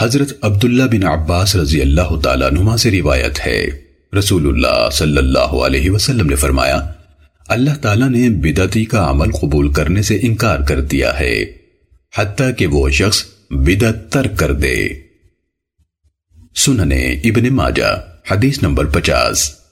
حضرت عبداللہ بن عباس رضی اللہ تعالیٰ نما سے روایت ہے۔ رسول اللہ صلی اللہ علیہ وسلم نے فرمایا، اللہ تعالیٰ نے بدعتی کا عمل قبول کرنے سے انکار کر دیا ہے، حتیٰ کہ وہ شخص بدعت ترک کر دے۔ سننے ابن ماجہ، حدیث نمبر پچاس۔